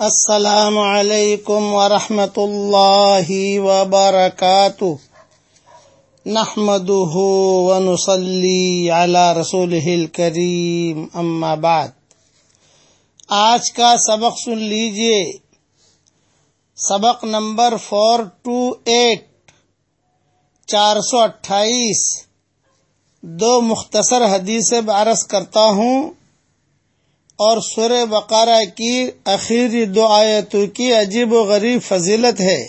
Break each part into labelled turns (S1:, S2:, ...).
S1: السلام علیکم ورحمۃ اللہ وبرکاتہ۔ نحمده ونصلي على رسوله الكريم اما بعد۔ آج کا سبق سن لیجیے۔ سبق نمبر فور ٹو ایٹ چار سو اٹھائیس۔ دو مختصر حدیث عرض کرتا ہوں۔ اور سور بقارہ کی اخیری دو آیتوں کی عجیب و غریب فضیلت ہے۔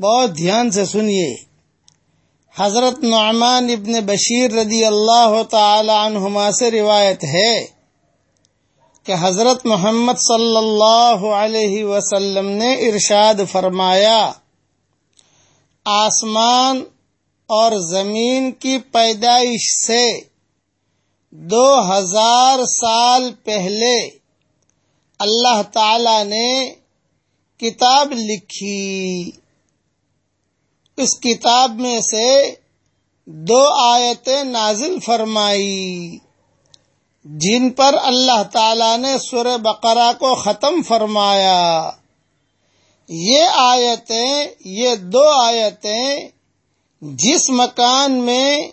S1: بہت دھیان سے سنیے۔ حضرت نعمان ابن بشیر رضی اللہ تعالی عنہما سے روایت ہے کہ حضرت محمد صلی اللہ علیہ وسلم نے ارشاد فرمایا، آسمان اور زمین کی پیدائش سے دو ہزار سال پہلے اللہ تعالی نے کتاب لکھی۔ اس کتاب میں سے دو آیتیں نازل فرمائی، جن پر اللہ تعالی نے سور بقرہ کو ختم فرمایا۔ یہ آیتیں، یہ دو آیتیں جس مکان میں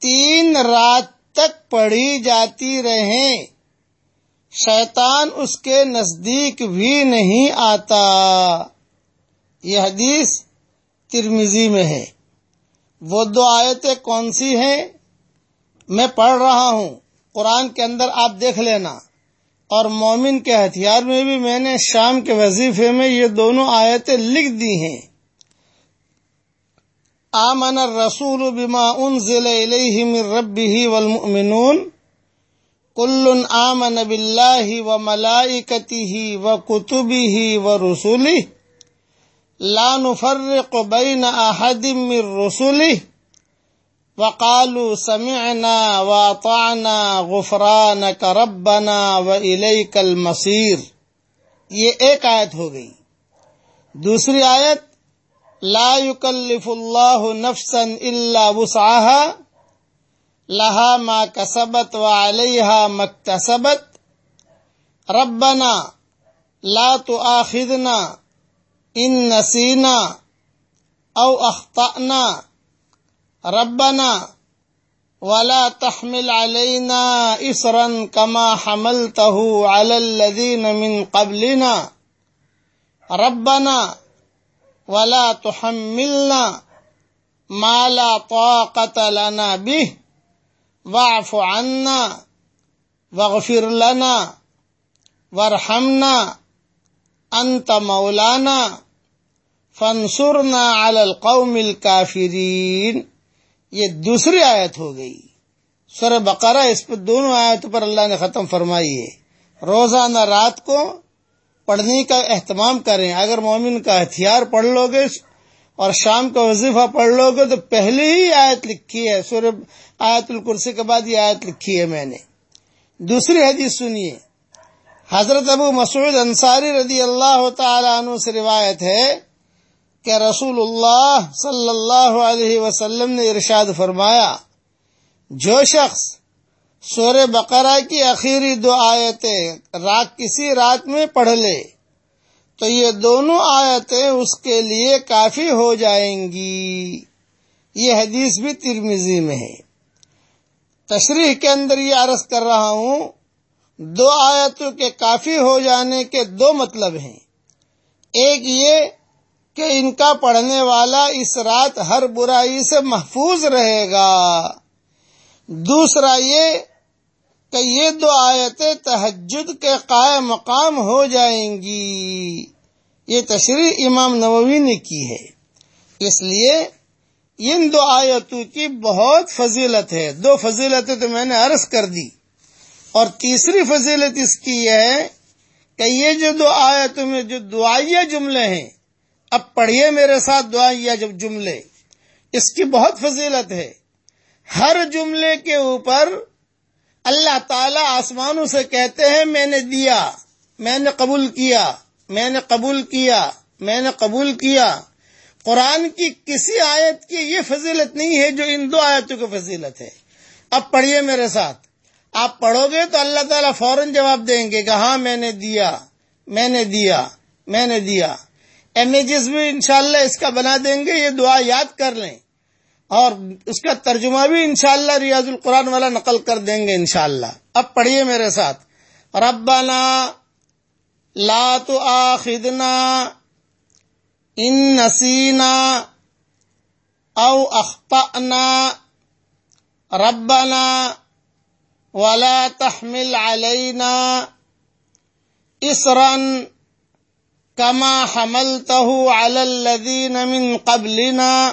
S1: تین رات تک پڑھی جاتی رہیں۔ شیطان اس کے نزدیک بھی نہیں آتا۔ یہ حدیث ترمیزی میں ہے۔ وہ دو آیتیں کون سی ہیں؟ میں پڑھ رہا ہوں۔ قرآن کے اندر آپ دیکھ لینا۔ اور مومن کے ہتھیار میں بھی میں نے شام کے وظیفے میں یہ دونوں آیتیں لکھ دی ہیں۔ آمن الرسول بما انزل الیہ من ربه والمؤمنون. کل آمن باللہ وملائکته وکتبه ورسله لا نفرق بین احد من رسله وقالوا سمعنا واطعنا غفرانك ربنا وإليك المصير یہ ایک آیت ہو گئی. دوسری آیت لا يكلف الله نفسا الا وسعها، لها ما كسبت وعليها ما اكتسبت. ربنا لا تؤاخذنا ان نسينا او اخطأنا ربنا ولا تحمل علينا اسرا كما حملته على الذين من قبلنا. ربنا ولا تحملنا ما لا طاقة لنا به واعف عنا واغفر لنا وارحمنا أنت مولانا فانصرنا على القوم الكافرين یہ دوسری آیت ہو گئی۔ سر بقرہ، اس پر دونوں آیتوں پر اللہ نے ختم فرمائی ہے۔ روزانہ رات کو پڑھنے کا اہتمام کریں۔ اگر مومن کا ہتھیار پڑھ لو گے اور شام کا وظیفہ پڑھ لو گے تو پہلے ہی آیت لکھی ہے۔ سورہ آیت الکرسی کے بعد یہ آیت لکھی ہے میں نے۔ دوسری حدیث سنیے۔ حضرت ابو مسعود انصاری رضی اللہ تعالی عنہ سے روایت ہے کہ رسول اللہ صلی اللہ علیہ وسلم نے ارشاد فرمایا، جو شخص سور بقرہ کی اخیری دو آیتیں رات کسی رات میں پڑھ لے، تو یہ دونوں آیتیں اس کے لیے کافی ہو جائیں گی۔ یہ حدیث بھی ترمیزی میں ہے۔ تشریح کے اندر یہ عرض کر رہا ہوں، دو آیتوں کے کافی ہو جانے کے دو مطلب ہیں۔ ایک یہ کہ ان کا پڑھنے والا اس رات ہر برائی سے محفوظ رہے گا۔ دوسرا یہ کہ یہ دو آیتیں تہجد کے قائم مقام ہو جائیں گی۔ یہ تشریح امام نووی نے کی ہے۔ اس لیے ان دو آیتوں کی بہت فضیلت ہے۔ دو فضیلتیں تو میں نے عرض کر دی۔ اور تیسری فضیلت اس کی یہ ہے کہ یہ جو دو آیتوں میں جو دعائیہ جملے ہیں، اب پڑھیے میرے ساتھ دعائیہ جب جملے۔ اس کی بہت فضیلت ہے۔ ہر جملے کے اوپر اللہ تعالی آسمانوں سے کہتے ہیں، میں نے دیا، میں نے قبول کیا، میں نے قبول کیا، میں نے قبول کیا۔ قرآن کی کسی آیت کی یہ فضیلت نہیں ہے جو ان دو آیتوں کی فضیلت ہے۔ اب پڑھیے میرے ساتھ۔ آپ پڑھو گے تو اللہ تعالیٰ فوراً جواب دیں گے کہ ہاں میں نے دیا، میں نے دیا، میں نے دیا۔ امیجز بھی انشاءاللہ اس کا بنا دیں گے، یہ دعا یاد کر لیں۔ اور اس کا ترجمہ بھی انشاءاللہ ریاض القرآن والا نقل کر دیں گے انشاءاللہ۔ اب پڑھیے میرے ساتھ۔ ربنا لا تؤاخذنا ان نسینا او اخطأنا۔ ربنا ولا تحمل علينا اسرا كما حملته على الذين من قبلنا۔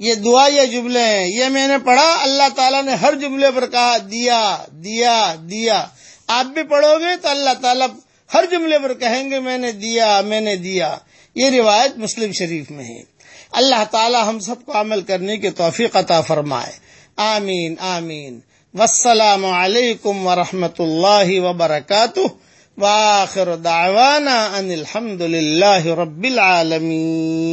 S1: یہ دعا یہ جملے ہیں۔ یہ میں نے پڑھا، اللہ تعالیٰ نے ہر جملے پر کہا، دیا دیا دیا۔ آپ بھی پڑھو گے تو اللہ تعالیٰ ہر جملے پر کہیں گے، میں نے دیا، میں نے دیا۔ یہ روایت مسلم شریف میں ہے۔ اللہ تعالیٰ ہم سب کو عمل کرنے کی توفیق عطا فرمائے۔ آمین آمین۔ والسلام علیکم ورحمۃ اللہ وبرکاتہ۔ واخر دعوانا ان الحمد للہ رب العالمین۔